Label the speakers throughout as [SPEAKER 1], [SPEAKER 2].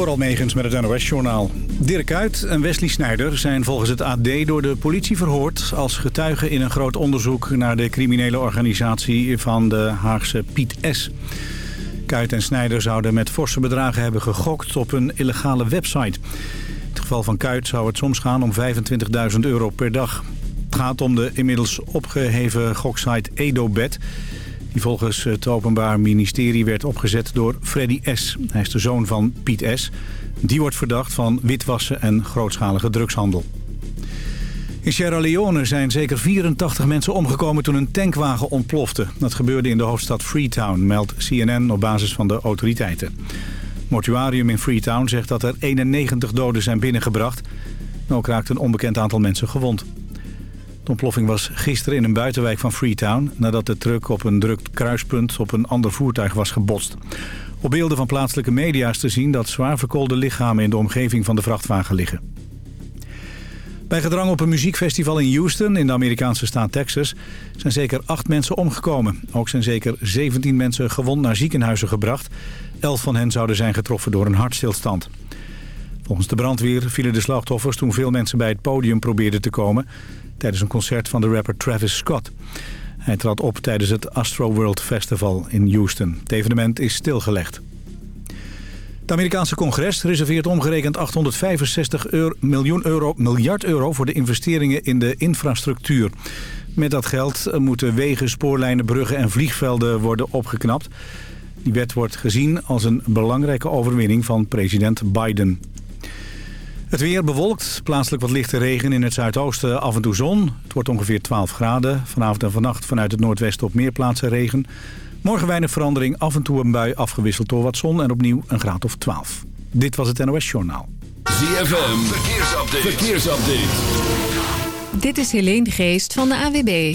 [SPEAKER 1] Door Almegens met het NOS-journaal. Dirk Uit en Wesley Snijder zijn volgens het AD door de politie verhoord... als getuigen in een groot onderzoek naar de criminele organisatie van de Haagse Piet S. Kuit en Snijder zouden met forse bedragen hebben gegokt op een illegale website. In het geval van Kuit zou het soms gaan om 25.000 euro per dag. Het gaat om de inmiddels opgeheven goksite EdoBet die volgens het Openbaar Ministerie werd opgezet door Freddy S. Hij is de zoon van Piet S. Die wordt verdacht van witwassen en grootschalige drugshandel. In Sierra Leone zijn zeker 84 mensen omgekomen toen een tankwagen ontplofte. Dat gebeurde in de hoofdstad Freetown, meldt CNN op basis van de autoriteiten. Mortuarium in Freetown zegt dat er 91 doden zijn binnengebracht. ook raakte een onbekend aantal mensen gewond. De ontploffing was gisteren in een buitenwijk van Freetown... nadat de truck op een druk kruispunt op een ander voertuig was gebotst. Op beelden van plaatselijke media is te zien dat zwaar verkoolde lichamen... in de omgeving van de vrachtwagen liggen. Bij gedrang op een muziekfestival in Houston, in de Amerikaanse staat Texas... zijn zeker acht mensen omgekomen. Ook zijn zeker 17 mensen gewond naar ziekenhuizen gebracht. Elf van hen zouden zijn getroffen door een hartstilstand. Volgens de brandweer vielen de slachtoffers toen veel mensen bij het podium probeerden te komen tijdens een concert van de rapper Travis Scott. Hij trad op tijdens het Astro World Festival in Houston. Het evenement is stilgelegd. Het Amerikaanse congres reserveert omgerekend 865 miljoen euro, miljard euro voor de investeringen in de infrastructuur. Met dat geld moeten wegen, spoorlijnen, bruggen en vliegvelden worden opgeknapt. Die wet wordt gezien als een belangrijke overwinning van president Biden. Het weer bewolkt, plaatselijk wat lichte regen in het zuidoosten, af en toe zon. Het wordt ongeveer 12 graden. Vanavond en vannacht vanuit het noordwesten op meer plaatsen regen. Morgen weinig verandering, af en toe een bui afgewisseld door wat zon en opnieuw een graad of 12. Dit was het NOS Journaal.
[SPEAKER 2] ZFM, verkeersupdate. verkeersupdate.
[SPEAKER 3] Dit is Helene Geest van de AWB.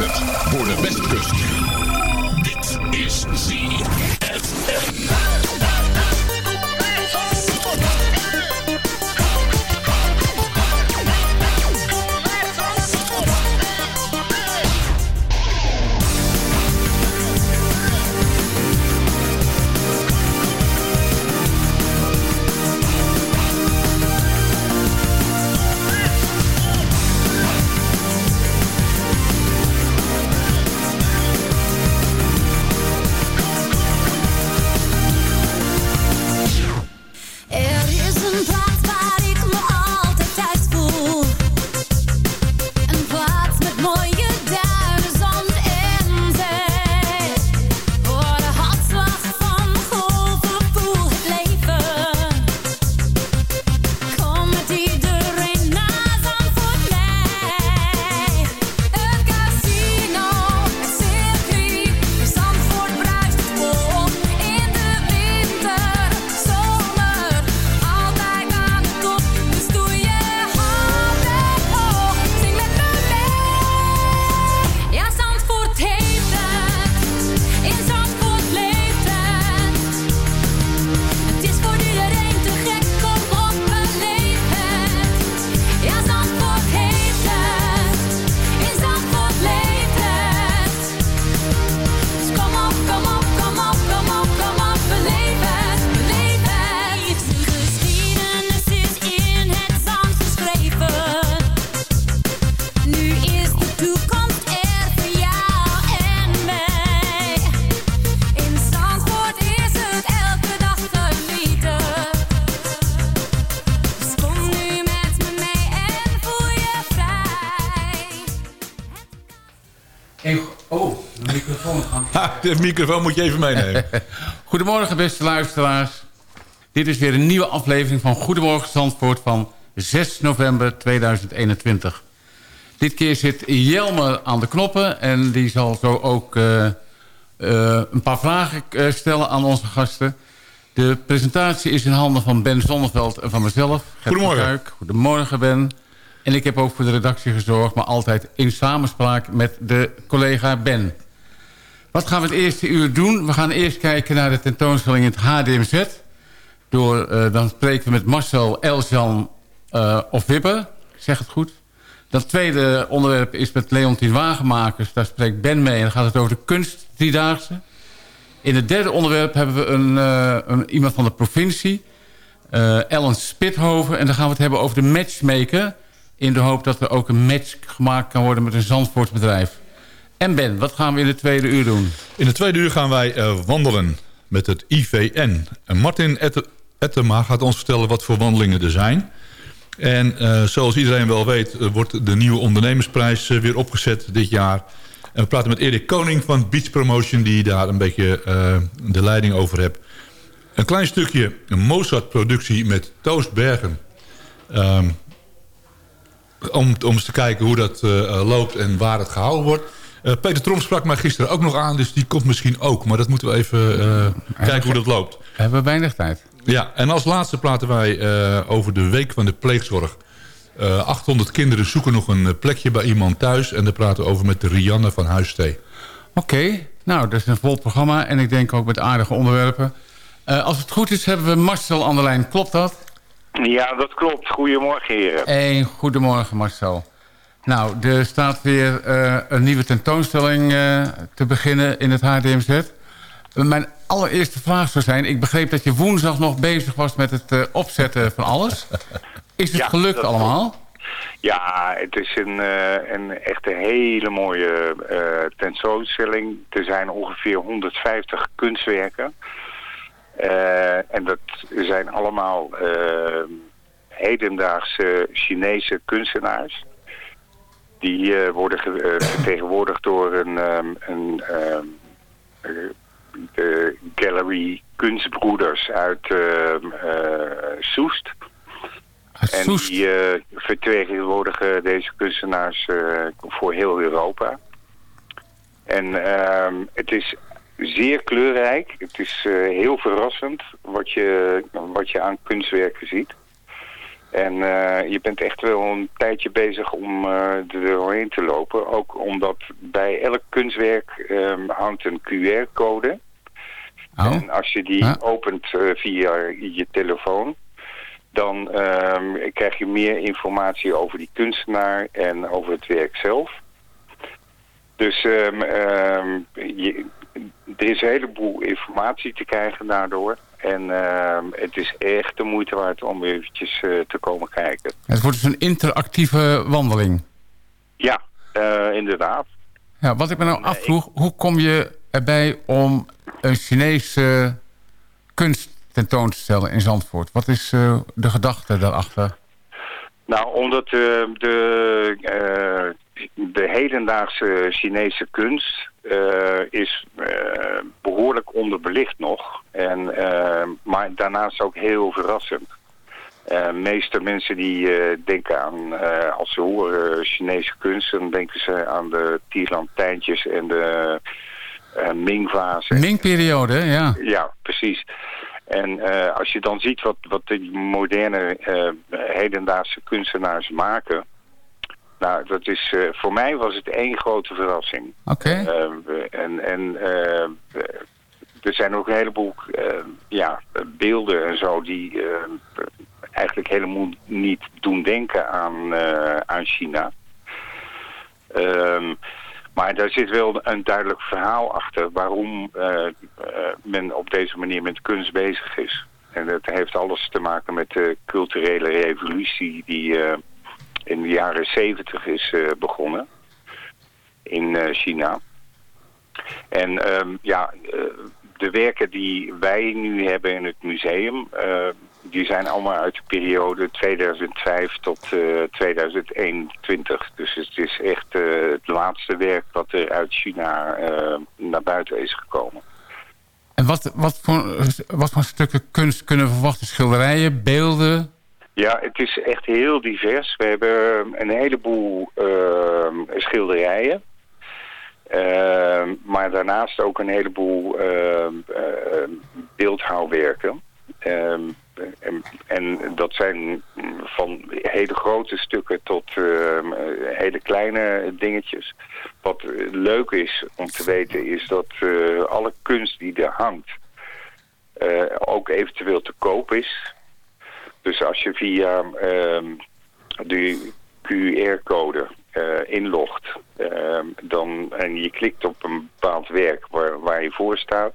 [SPEAKER 2] Het voor de Westkust.
[SPEAKER 4] De microfoon moet je even meenemen.
[SPEAKER 5] Goedemorgen beste luisteraars. Dit is weer een nieuwe aflevering van Goedemorgen Zandvoort van 6 november 2021. Dit keer zit Jelmer aan de knoppen en die zal zo ook uh, uh, een paar vragen uh, stellen aan onze gasten. De presentatie is in handen van Ben Zonneveld en van mezelf.
[SPEAKER 4] Goedemorgen.
[SPEAKER 5] Kuik. Goedemorgen Ben. En ik heb ook voor de redactie gezorgd, maar altijd in samenspraak met de collega Ben. Wat gaan we het eerste uur doen? We gaan eerst kijken naar de tentoonstelling in het HDMZ. Door, uh, dan spreken we met Marcel Eljan uh, of Wipper. Ik zeg het goed. Dat tweede onderwerp is met Leontien Wagenmakers. Daar spreekt Ben mee en dan gaat het over de kunst driedaagse. In het derde onderwerp hebben we een, uh, een iemand van de provincie. Ellen Spithoven. En dan gaan we het hebben over de matchmaker. In de hoop dat er ook een match gemaakt kan worden met een Zandvoortsbedrijf. En Ben, wat gaan we in het tweede uur doen?
[SPEAKER 4] In het tweede uur gaan wij uh, wandelen met het IVN. En Martin Ettema gaat ons vertellen wat voor wandelingen er zijn. En uh, zoals iedereen wel weet uh, wordt de nieuwe ondernemersprijs weer opgezet dit jaar. En we praten met Erik Koning van Beach Promotion... die daar een beetje de leiding over heeft. Een klein stukje Mozart-productie met Toast Bergen. Um, om, om eens te kijken hoe dat loopt en waar het gehouden wordt... Uh, Peter Tromp sprak mij gisteren ook nog aan, dus die komt misschien ook. Maar dat moeten we even uh, kijken hoe dat loopt.
[SPEAKER 5] We hebben weinig tijd.
[SPEAKER 4] Ja, en als laatste praten wij uh, over de week van de pleegzorg. 800 kinderen zoeken nog een plekje bij iemand thuis. En daar praten we over met Rianne van Huistee.
[SPEAKER 5] Oké, okay. nou dat is een vol programma. En ik denk ook met aardige onderwerpen. als het goed is hebben we Marcel aan de lijn. Klopt dat?
[SPEAKER 6] Ja, dat klopt. Goedemorgen heren.
[SPEAKER 5] Hey, goedemorgen Marcel. Nou, er staat weer uh, een nieuwe tentoonstelling uh, te beginnen in het HDMZ. Mijn allereerste vraag zou zijn... ik begreep dat je woensdag nog bezig was met het uh, opzetten van alles. Is het ja, gelukt allemaal?
[SPEAKER 6] Ja, het is een, een echt een hele mooie tentoonstelling. Er zijn ongeveer 150 kunstwerken. en dat zijn allemaal hedendaagse Chinese kunstenaars die uh, worden ge uh, vertegenwoordigd door een, um, een um, de Gallery Kunstbroeders uit uh, Soest. En
[SPEAKER 5] Soest.
[SPEAKER 6] die vertegenwoordigen deze kunstenaars voor heel Europa. En het is zeer kleurrijk. Het is heel verrassend wat je, wat je aan kunstwerken ziet. En uh, je bent echt wel een tijdje bezig om uh, er doorheen te lopen. Ook omdat bij elk kunstwerk um, hangt een QR-code. Oh. En als je die ja. opent uh, via je telefoon... dan um, krijg je meer informatie over die kunstenaar en over het werk zelf. Dus um, je, er is een heleboel informatie te krijgen daardoor... En uh, het is echt de moeite waard om eventjes uh, te komen kijken.
[SPEAKER 5] Het wordt dus een interactieve wandeling?
[SPEAKER 6] Ja, uh, inderdaad.
[SPEAKER 5] Ja, wat ik me nou afvroeg, hoe kom je erbij om een Chinese kunst tentoon te stellen in Zandvoort? Wat is uh, de gedachte daarachter?
[SPEAKER 6] Nou, omdat de, de, de hedendaagse Chinese kunst uh, is uh, behoorlijk onderbelicht nog. En, uh, maar daarnaast ook heel verrassend. De meeste mensen die denken aan, als ze horen Chinese kunst... dan denken ze aan de Tierlantijntjes en de Ming-fase.
[SPEAKER 5] Ming-periode, ja.
[SPEAKER 6] Ja, precies. En als je dan ziet wat, wat de moderne hedendaagse kunstenaars maken... Nou, dat is, uh, voor mij was het één grote verrassing.
[SPEAKER 5] Oké. Okay.
[SPEAKER 6] Uh, en en uh, er zijn ook een heleboel ja, beelden en zo die eigenlijk helemaal niet doen denken aan, aan China. Um, maar daar zit wel een duidelijk verhaal achter waarom men op deze manier met kunst bezig is. En dat heeft alles te maken met de culturele revolutie die in de jaren zeventig is uh, begonnen in uh, China. En um, ja, uh, de werken die wij nu hebben in het museum die zijn allemaal uit de periode 2005 tot eh, 2021. Dus het is echt eh, het laatste werk wat er uit China eh, naar buiten is gekomen.
[SPEAKER 5] En wat, wat, voor, wat voor stukken kunst kunnen we verwachten? Schilderijen, beelden?
[SPEAKER 6] Ja, het is echt heel divers. We hebben een heleboel ehm, schilderijen. Ehm, maar daarnaast ook een heleboel ehm, ehm, beeldhouwwerken. Ehm, en, en dat zijn van hele grote stukken tot ehm, hele kleine dingetjes. Wat leuk is om te weten is dat eh, alle kunst die er hangt eh, ook eventueel te koop is. Dus als je via ehm, de QR-code eh, inlogt ehm, dan, en je klikt op een bepaald werk waar, waar je voor staat,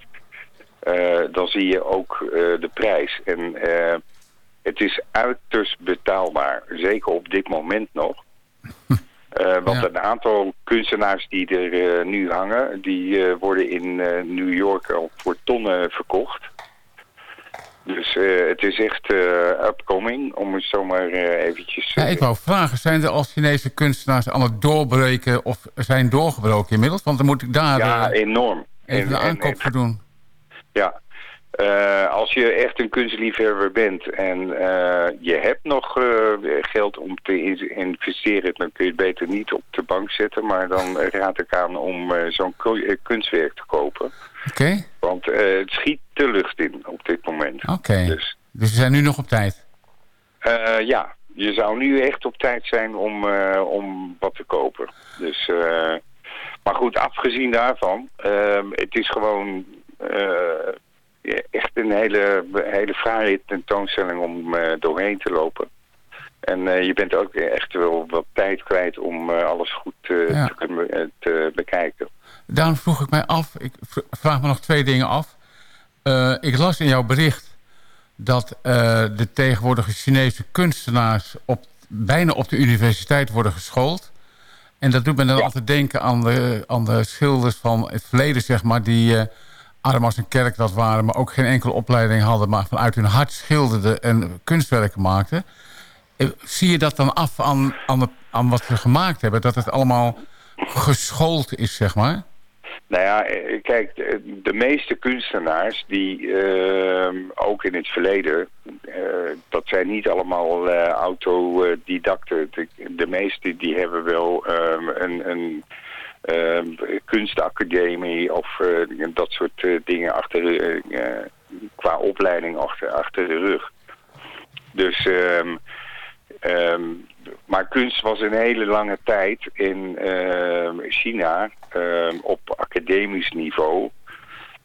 [SPEAKER 6] eh, dan zie je ook eh, de prijs. En het is uiterst betaalbaar, zeker op dit moment nog. Want
[SPEAKER 5] Ja.
[SPEAKER 6] een aantal kunstenaars die er nu hangen, die worden in New York al voor tonnen verkocht. Dus eh, het is echt eh, upcoming, om het zomaar eh, eventjes...
[SPEAKER 5] Ja, ik wou vragen, zijn er al Chinese kunstenaars aan het doorbreken of zijn doorgebroken inmiddels? Want dan moet ik daar
[SPEAKER 6] ja, enorm.
[SPEAKER 5] even
[SPEAKER 6] En-
[SPEAKER 5] de
[SPEAKER 6] en-
[SPEAKER 5] aankoop voor doen.
[SPEAKER 6] Ja. Eh, als je echt een kunstliefhebber bent en eh, je hebt nog eh, geld om te in- investeren, dan kun je het beter niet op de bank zetten. Maar dan raad ik aan om zo'n ku- kunstwerk te kopen.
[SPEAKER 5] Oké,
[SPEAKER 6] Want het schiet de lucht in op dit moment.
[SPEAKER 5] oké.
[SPEAKER 6] Dus
[SPEAKER 5] Dus we zijn nu nog op tijd.
[SPEAKER 6] ja, je zou nu echt op tijd zijn om, om wat te kopen. Dus, maar goed, afgezien daarvan, ehm, het is gewoon echt een hele, hele fraaie tentoonstelling om eh, doorheen te lopen. En eh, je bent ook echt wel wat tijd kwijt om eh, alles goed eh,
[SPEAKER 5] Ja.
[SPEAKER 6] te kunnen eh, te bekijken.
[SPEAKER 5] Daarom vroeg ik mij af, ik vraag me nog twee dingen af. Eh, ik las in jouw bericht dat eh, de tegenwoordige Chinese kunstenaars op, bijna op de universiteit worden geschoold. En dat doet me dan
[SPEAKER 6] Ja.
[SPEAKER 5] altijd denken aan de, aan de schilders van het verleden, zeg maar, die eh, arm als een kerk dat waren, maar ook geen enkele opleiding hadden, maar vanuit hun hart schilderden en kunstwerken maakten. Eh, Zie je dat dan af aan, aan, wat ze gemaakt hebben? Dat het allemaal geschoold is, zeg maar?
[SPEAKER 6] Nou ja, eh, kijk, de, meeste kunstenaars die ehm, ook in het verleden, eh, dat zijn niet allemaal eh, autodidacten. De, de meeste die hebben wel ehm, een, een kunstacademie of eh, dat soort eh, dingen achter, eh, qua opleiding achter, achter de rug. Dus ehm, Ehm, maar kunst was een hele lange tijd in ehm, China ehm, op academisch niveau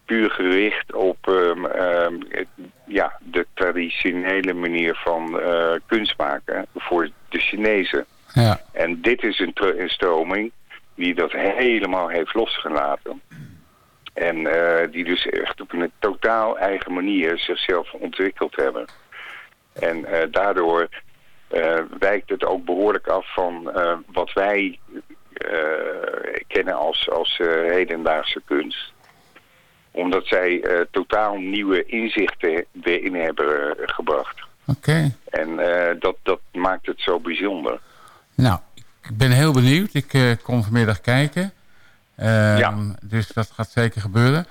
[SPEAKER 6] puur gericht op ehm, ehm, het- ja, de traditionele manier van eh, kunst maken voor de Chinezen.
[SPEAKER 5] Ja.
[SPEAKER 6] En dit is een, een stroming die dat helemaal heeft losgelaten. En eh, die dus echt op een totaal eigen manier zichzelf ontwikkeld hebben. En eh, daardoor eh, wijkt het ook behoorlijk af van wat wij kennen als, als hedendaagse kunst. Omdat zij totaal nieuwe inzichten erin hebben gebracht.
[SPEAKER 5] Oké.
[SPEAKER 6] En dat, dat maakt het zo bijzonder.
[SPEAKER 5] Nou, ik ben heel benieuwd. Ik eh, kom vanmiddag kijken. Ehm,
[SPEAKER 6] Ja.
[SPEAKER 5] Dus dat gaat zeker gebeuren.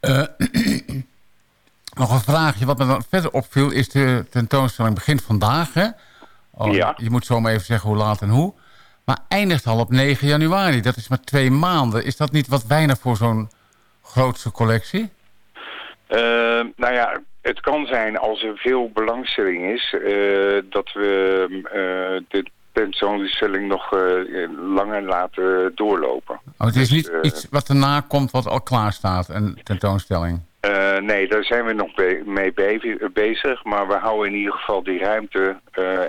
[SPEAKER 5] Eh, nog een vraagje. Wat me dan verder opviel is de tentoonstelling begint vandaag. Hè? Oh,
[SPEAKER 6] Ja.
[SPEAKER 5] Je moet zo maar even zeggen hoe laat en hoe. Maar eindigt al op 9 januari. Dat is maar twee maanden. Is dat niet wat weinig voor zo'n grootste collectie?
[SPEAKER 6] Eh, nou ja, het kan zijn als er veel belangstelling is eh, dat we eh, de tentoonstelling nog eh, langer laten doorlopen.
[SPEAKER 5] Oh, het is
[SPEAKER 6] Dus,
[SPEAKER 5] niet
[SPEAKER 6] eh,
[SPEAKER 5] iets wat erna komt wat al klaar staat, een tentoonstelling.
[SPEAKER 6] Eh, nee, daar zijn we nog be- mee be- bezig, maar we houden in ieder geval die ruimte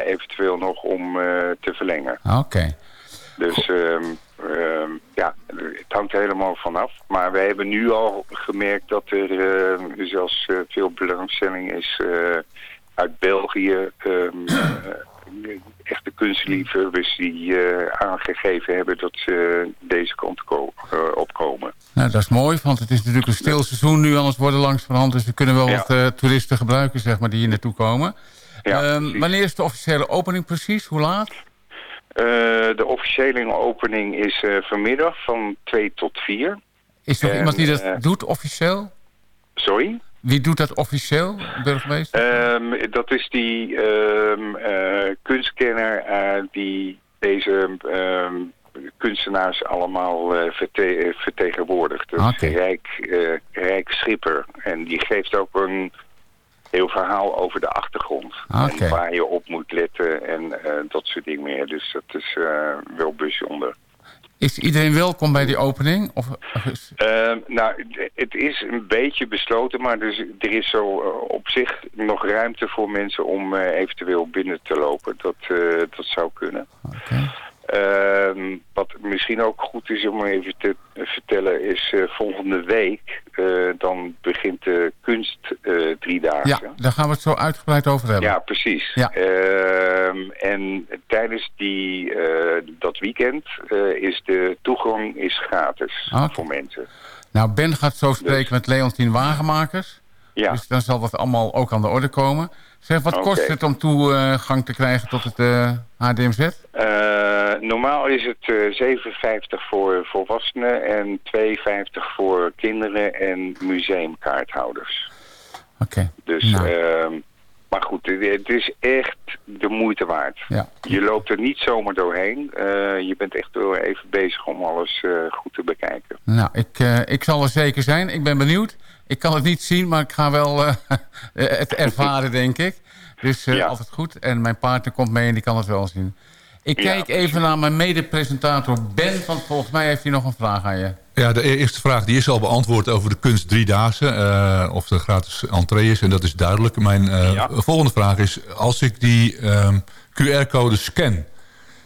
[SPEAKER 6] eventueel nog om te verlengen.
[SPEAKER 5] Oké.
[SPEAKER 6] Dus ehm, ehm, ja, het hangt er helemaal vanaf. Maar we hebben nu al gemerkt dat er zelfs veel belangstelling is uit België, ehm, eh, echte kunstliefhebbers die eh, aangegeven hebben dat ze deze kant ko- eh, opkomen.
[SPEAKER 5] Nou, dat is mooi, want het is natuurlijk een stil seizoen nu, anders worden langs van hand. Dus we kunnen wel
[SPEAKER 6] Ja.
[SPEAKER 5] wat eh, toeristen gebruiken, zeg maar, die hier naartoe komen.
[SPEAKER 6] Ja,
[SPEAKER 5] Ehm, wanneer is de officiële opening precies? Hoe laat?
[SPEAKER 6] De officiële opening is vanmiddag van 2 tot 4.
[SPEAKER 5] Is er
[SPEAKER 6] En,
[SPEAKER 5] iemand die dat doet officieel?
[SPEAKER 6] Sorry?
[SPEAKER 5] Wie doet dat officieel, burgemeester?
[SPEAKER 6] Ehm, dat is die ehm, eh, kunstkenner eh, die deze ehm, kunstenaars allemaal eh, verte- vertegenwoordigt.
[SPEAKER 5] Oké.
[SPEAKER 6] is Rijk, Rijk Schipper. En die geeft ook een heel verhaal over de achtergrond. En waar je op moet letten en dat soort dingen meer. Dus dat is eh, wel bijzonder.
[SPEAKER 5] Is iedereen welkom bij die opening? Of, is-
[SPEAKER 6] Ehm, nou, het is een beetje besloten, maar dus, er is zo eh, op zich nog ruimte voor mensen om eh, eventueel binnen te lopen. Dat, eh, dat zou kunnen.
[SPEAKER 5] Oké.
[SPEAKER 6] Ehm, wat misschien ook goed is om even te vertellen is eh, volgende week eh, dan begint de kunst eh driedaagse.
[SPEAKER 5] Ja, daar gaan we het zo uitgebreid over hebben.
[SPEAKER 6] Ja, precies.
[SPEAKER 5] Ja.
[SPEAKER 6] Ehm, en tijdens die, dat weekend is de toegang is gratis
[SPEAKER 5] Oké.
[SPEAKER 6] voor mensen.
[SPEAKER 5] Nou, Ben gaat zo spreken met Leontien Wagenmakers.
[SPEAKER 6] Ja.
[SPEAKER 5] Dus dan zal dat allemaal ook aan de orde komen. Zeg, wat kost het om toegang te krijgen tot het HDMZ?
[SPEAKER 6] Eh, normaal is het eh 7,50 voor volwassenen en 2,50 voor kinderen en museumkaarthouders.
[SPEAKER 5] Oké.
[SPEAKER 6] Dus,
[SPEAKER 5] Nou.
[SPEAKER 6] ehm, maar goed, het, is echt de moeite waard.
[SPEAKER 5] Ja.
[SPEAKER 6] Je loopt er niet zomaar doorheen. Eh, je bent echt wel even bezig om alles eh, goed te bekijken.
[SPEAKER 5] Nou, ik, eh, ik zal er zeker zijn. Ik ben benieuwd. Ik kan het niet zien, maar ik ga wel eh, het ervaren, denk ik. Dus eh,
[SPEAKER 6] Ja.
[SPEAKER 5] altijd goed. En mijn partner komt mee en die kan het wel zien. Ik
[SPEAKER 6] Ja,
[SPEAKER 5] kijk even naar mijn mede-presentator Ben, want volgens mij heeft hij nog een vraag aan je.
[SPEAKER 4] Ja, de e- eerste vraag die is al beantwoord over de kunst Driedaagse. eh of er gratis entree is, en dat is duidelijk. Mijn eh,
[SPEAKER 6] Ja.
[SPEAKER 4] volgende vraag is, als ik die ehm, QR-code scan...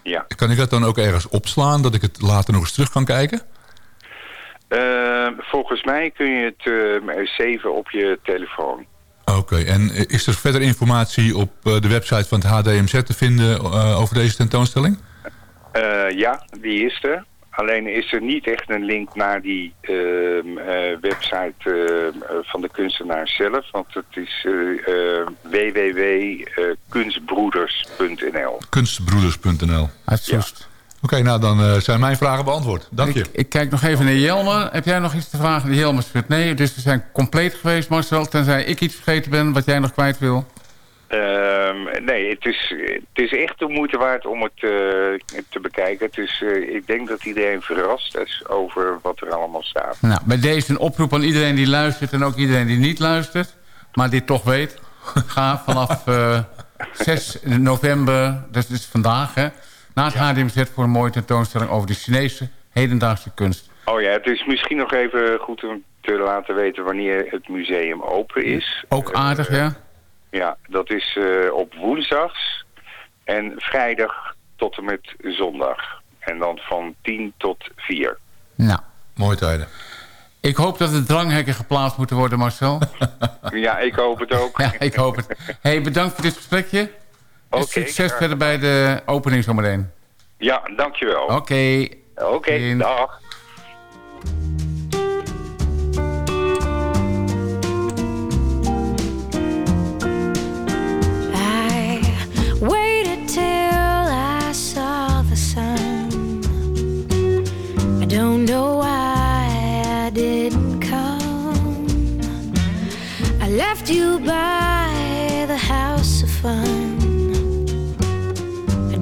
[SPEAKER 6] Ja.
[SPEAKER 4] kan ik dat dan ook ergens opslaan, dat ik het later nog eens terug kan kijken?
[SPEAKER 6] Eh, volgens mij kun je het eh saven op je telefoon.
[SPEAKER 4] Oké, en is er verder informatie op eh, de website van het HDMZ te vinden eh, over deze tentoonstelling?
[SPEAKER 6] Eh, ja, die is er. Alleen is er niet echt een link naar die ehm, eh, website van de kunstenaar zelf. Want het is www.kunstbroeders.nl.
[SPEAKER 4] Kunstbroeders.nl
[SPEAKER 5] Uit
[SPEAKER 4] Oké, nou dan eh, zijn mijn vragen beantwoord. Dank je.
[SPEAKER 5] Ik, ik kijk nog even naar Jelmer. Heb jij nog iets te vragen? De Jelmer schudt nee. Dus we zijn compleet geweest, Marcel. Tenzij ik iets vergeten ben wat jij nog kwijt wil.
[SPEAKER 6] Ehm, nee, het is, het is echt de moeite waard om het eh, te bekijken. Het is, eh, ik denk dat iedereen verrast is over wat er allemaal staat.
[SPEAKER 5] Nou, bij deze een oproep aan iedereen die luistert en ook iedereen die niet luistert. Maar dit toch weet. Ga vanaf eh 6 november, dat is vandaag, hè, naar het HDMZ voor een mooie tentoonstelling over de Chinese hedendaagse kunst.
[SPEAKER 6] Oh ja, het is misschien nog even goed om te laten weten wanneer het museum open is.
[SPEAKER 5] Ook aardig, ja?
[SPEAKER 6] Ja, dat is eh, op woensdags en vrijdag tot en met zondag. En dan van 10 tot 4.
[SPEAKER 5] Nou,
[SPEAKER 4] Mooie tijden.
[SPEAKER 5] ik hoop dat de dranghekken geplaatst moeten worden, Marcel.
[SPEAKER 6] Ja, ik hoop het ook.
[SPEAKER 5] ja, ik hoop het. hey, bedankt voor dit gesprekje. En
[SPEAKER 6] Oké,
[SPEAKER 5] succes verder bij de opening zometeen.
[SPEAKER 6] Ja, dankjewel.
[SPEAKER 5] Oké.
[SPEAKER 6] Oké,
[SPEAKER 5] Zien.
[SPEAKER 6] dag.
[SPEAKER 7] I waited till I saw the sun. I don't know why I didn't come. I left you by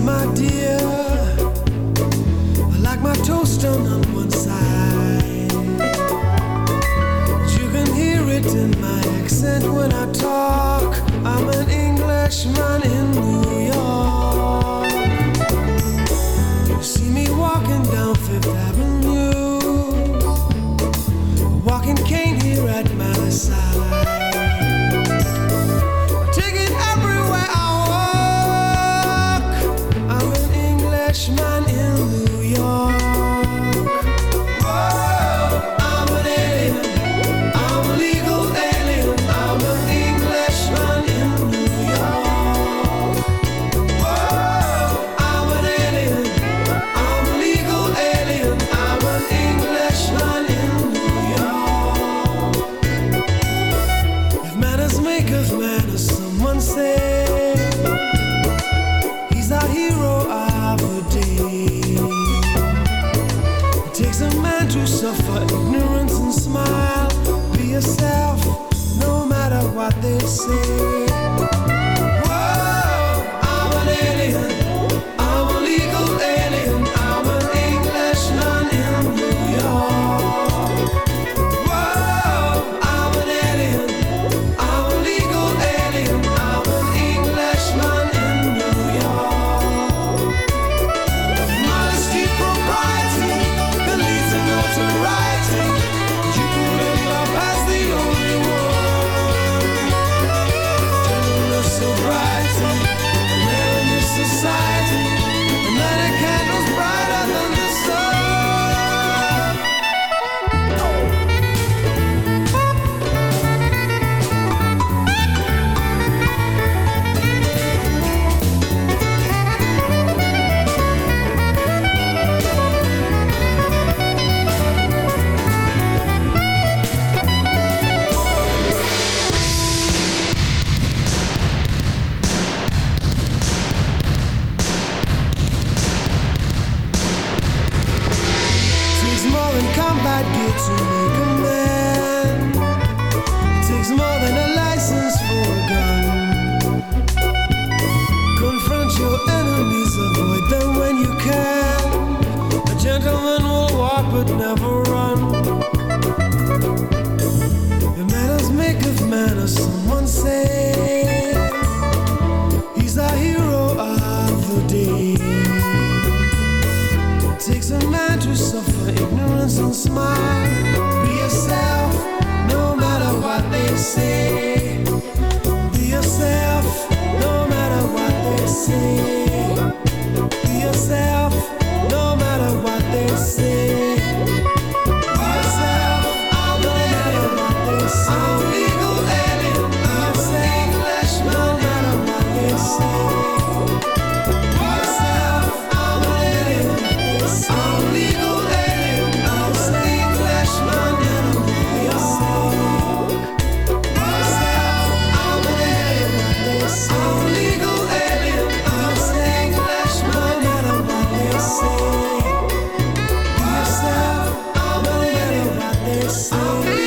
[SPEAKER 7] my
[SPEAKER 8] dear. This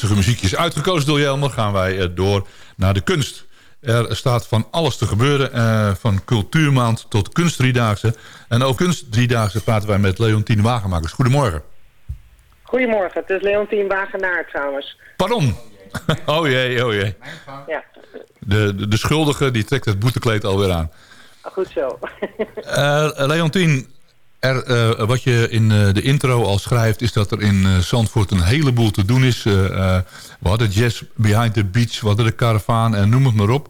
[SPEAKER 4] rustige muziekjes uitgekozen door Jelmer gaan wij eh, door naar de kunst. Er staat van alles te gebeuren, eh, van cultuurmaand tot kunstdriedaagse. En over kunstdriedaagse praten wij met Leontien Wagenmakers. Goedemorgen.
[SPEAKER 9] Goedemorgen, het is Leontien Wagenaar trouwens.
[SPEAKER 4] Pardon. Oh jee, oh jee.
[SPEAKER 9] Ja,
[SPEAKER 4] De, de, de schuldige die trekt het boetekleed alweer aan.
[SPEAKER 9] goed zo.
[SPEAKER 4] Eh Leontien, er, eh, wat je in eh, de intro al schrijft... is dat er in eh, Zandvoort een heleboel te doen is. We hadden Jazz Behind the Beach, we hadden de Caravaan en noem het maar op.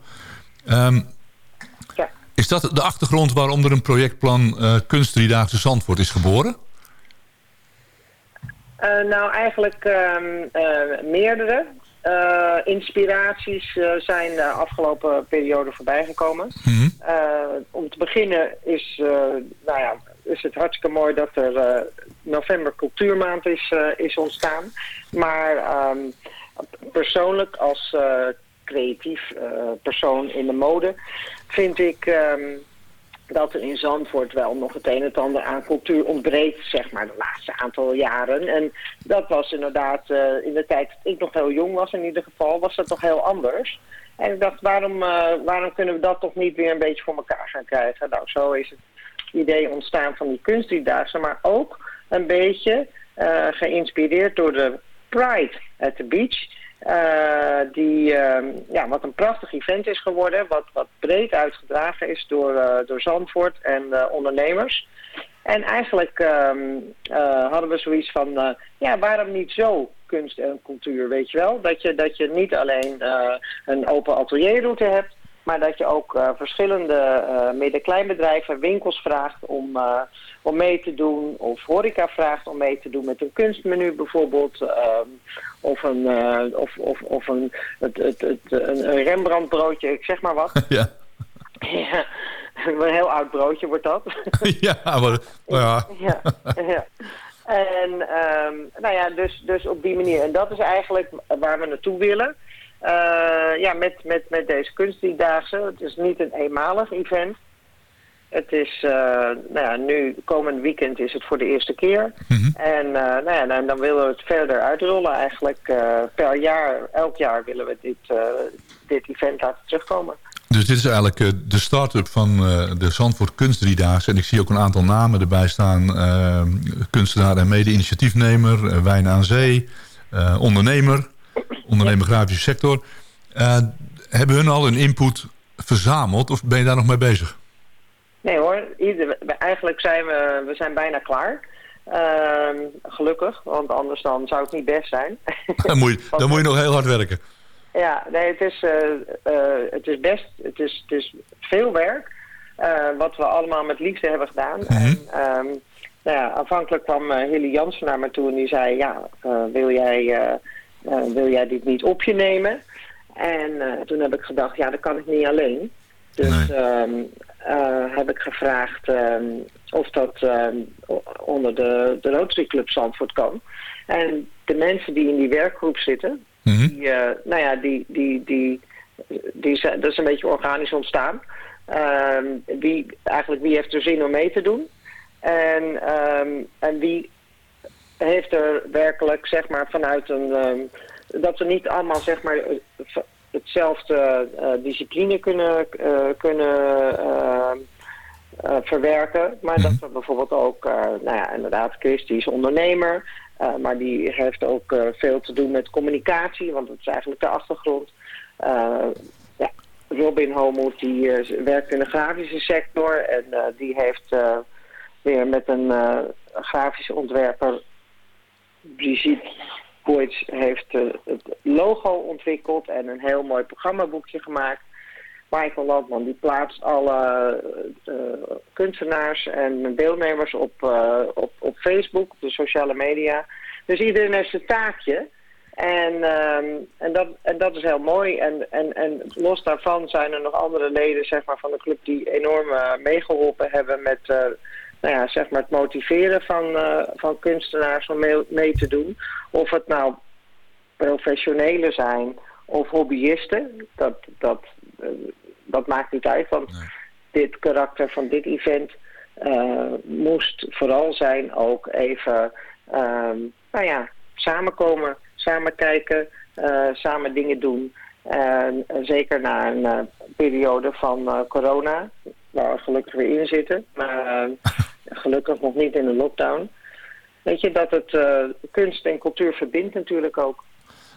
[SPEAKER 4] Ehm,
[SPEAKER 9] Ja.
[SPEAKER 4] Is dat de achtergrond waarom er een projectplan Kunstdriedaagse Zandvoort is geboren?
[SPEAKER 9] Nou, eigenlijk ehm, eh, meerdere inspiraties zijn de afgelopen periode voorbijgekomen. Eh, om te beginnen is, nou ja, is het hartstikke mooi dat er eh, november cultuurmaand is, eh, is ontstaan. Maar ehm, persoonlijk als eh, creatief persoon in de mode vind ik ehm, dat er in Zandvoort wel nog het een en ander aan cultuur ontbreekt, zeg maar, de laatste aantal jaren. En dat was inderdaad, in de tijd dat ik nog heel jong was in ieder geval, was dat toch heel anders. En ik dacht, waarom, waarom kunnen we dat toch niet weer een beetje voor elkaar gaan krijgen? Nou, zo is het idee ontstaan van die kunstdriedaagse, maar ook een beetje eh, geïnspireerd door de Pride at the Beach. eh, die, eh, ja, wat een prachtig event is geworden, wat, wat breed uitgedragen is door, eh, door Zandvoort en ondernemers. En eigenlijk ehm, eh, hadden we zoiets van, ja, waarom niet zo kunst en cultuur, weet je wel? Dat je, dat je niet alleen een open atelierroute hebt, maar dat je ook eh, verschillende eh midden-kleinbedrijven, winkels vraagt om, eh, om mee te doen. Of horeca vraagt om mee te doen met een kunstmenu bijvoorbeeld. ehm, of een, of, of, of een, het, het, het, een, een Rembrandt broodje, ik zeg maar wat.
[SPEAKER 4] ja.
[SPEAKER 9] ja, een heel oud broodje wordt dat.
[SPEAKER 4] ja, maar, nou ja.
[SPEAKER 9] ja, ja. En ehm, nou ja, dus, dus op die manier. En dat is eigenlijk waar we naartoe willen. Eh, ja, met, met, met deze kunstdriedaagse. Het is niet een eenmalig event. Het is, eh, nou ja, nu, komend weekend is het voor de eerste keer. En eh, nou ja, dan, dan willen we het verder uitrollen eigenlijk. per jaar, elk jaar willen we dit, dit event laten terugkomen.
[SPEAKER 4] Dus dit is eigenlijk de start-up van de Zandvoort Kunstdriedaagse. En ik zie ook een aantal namen erbij staan. kunstenaar en mede-initiatiefnemer, Wijn aan Zee, ondernemer, ondernemer grafische sector. Eh, hebben hun al een input verzameld of ben je daar nog mee bezig?
[SPEAKER 9] Nee hoor, ieder, eigenlijk zijn we, we zijn bijna klaar. Ehm, gelukkig, want anders dan zou het niet best zijn.
[SPEAKER 4] Dan moet je, dan moet je nog heel hard werken.
[SPEAKER 9] ja, nee, het is, eh, eh, het is best, het is, het is veel werk. wat we allemaal met liefde hebben gedaan. En, ehm, nou ja, aanvankelijk kwam Hilly Jansen naar me toe en die zei... ja, wil, jij, wil jij dit niet op je nemen? En eh, toen heb ik gedacht, ja, dat kan ik niet alleen. Dus ehm, eh, heb ik gevraagd ehm, of dat ehm, onder de, de Rotary Club Zandvoort kan. En de mensen die in die werkgroep zitten, die, eh, nou ja, die, die, die, die, zijn- dat is een beetje organisch ontstaan. Wie, eigenlijk wie heeft er zin om mee te doen? En, en wie heeft er werkelijk, zeg maar, vanuit een... ehm, dat we niet allemaal, zeg maar, hetzelfde eh, discipline kunnen, eh, kunnen ehm, eh, verwerken. Maar dat we bijvoorbeeld ook, nou ja, inderdaad, Chris, die is ondernemer. maar die heeft ook veel te doen met communicatie, want dat is eigenlijk de achtergrond. Ja, Robin Homoet, die werkt in de grafische sector en die heeft... weer met een, eh, grafische ontwerper Brigitte Boyds heeft eh, het logo ontwikkeld en een heel mooi programmaboekje gemaakt. Michael Landman die plaatst alle eh, kunstenaars en deelnemers op, eh, op, op Facebook, op de sociale media. Dus iedereen heeft zijn taakje. En, ehm, en, dat, en dat is heel mooi. En, en, en los daarvan zijn er nog andere leden zeg maar, van de club die enorm eh, meegeholpen hebben met eh, nou ja, zeg maar het motiveren van, eh, van kunstenaars om mee, mee te doen. Of het nou professionelen zijn of hobbyisten, dat, dat, eh, dat maakt niet uit. Want dit karakter van dit event eh, moest vooral zijn ook even ehm, nou ja, samenkomen, samen kijken, samen dingen doen. En zeker na een periode van corona, waar we gelukkig weer in zitten, maar gelukkig nog niet in een lockdown. Weet je, dat het eh, kunst en cultuur verbindt natuurlijk ook.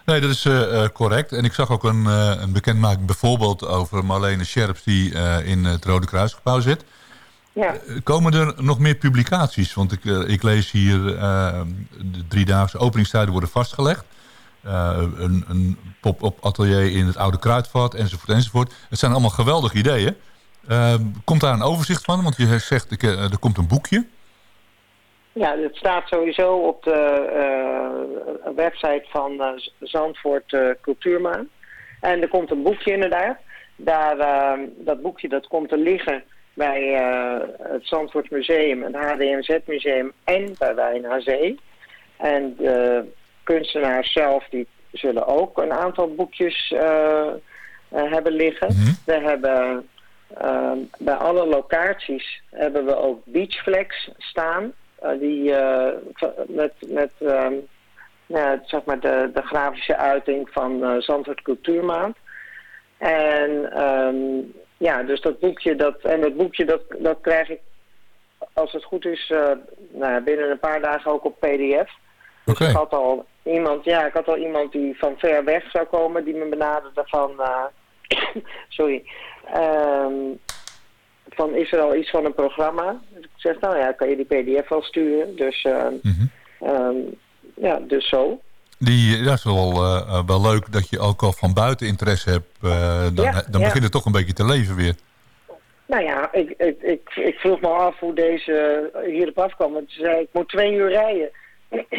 [SPEAKER 4] Nee, dat is eh, eh, correct. En ik zag ook een, eh, een bekendmaking bijvoorbeeld over Marlene Scherps... die in het Rode Kruisgebouw zit.
[SPEAKER 9] Ja.
[SPEAKER 4] Komen er nog meer publicaties? Want ik, ik lees hier de driedaagse openingstijden worden vastgelegd. Een een pop-up atelier in het Oude Kruidvat, enzovoort, enzovoort. Het zijn allemaal geweldige ideeën. Eh, komt daar een overzicht van? Want je zegt, ik, eh, er komt een boekje.
[SPEAKER 9] Ja, het staat sowieso op de eh, website van eh, Zandvoort Cultuurmaan. En er komt een boekje inderdaad. Daar, eh, dat boekje dat komt te liggen bij het Zandvoort Museum, het HDMZ Museum en bij Wijn aan Zee. En de kunstenaars zelf die zullen ook een aantal boekjes hebben liggen. We hebben eh, bij alle locaties hebben we ook beachflex staan. eh, die eh, met, met ehm, ja, zeg maar de, de grafische uiting van eh Zandvoort Cultuurmaand. En ehm, ja, dus dat boekje, dat, en dat boekje dat, dat krijg ik, als het goed is, nou, binnen een paar dagen ook op pdf. Dus ik had al iemand, ja, ik had al iemand die van ver weg zou komen, die me benaderde van, sorry, ehm, van is er al iets van een programma? Dus ik zeg, nou ja, kan je die pdf wel sturen? Dus, ehm, ehm, ja, dus zo.
[SPEAKER 4] Die, dat is wel, eh, eh, wel leuk dat je ook al van buiten interesse hebt. eh, dan
[SPEAKER 9] Ja,
[SPEAKER 4] dan
[SPEAKER 9] ja.
[SPEAKER 4] begint het toch een beetje te leven weer.
[SPEAKER 9] Nou ja, ik, ik, ik, ik vroeg me af hoe deze hierop afkwam. Want ze zei, ik moet twee uur rijden.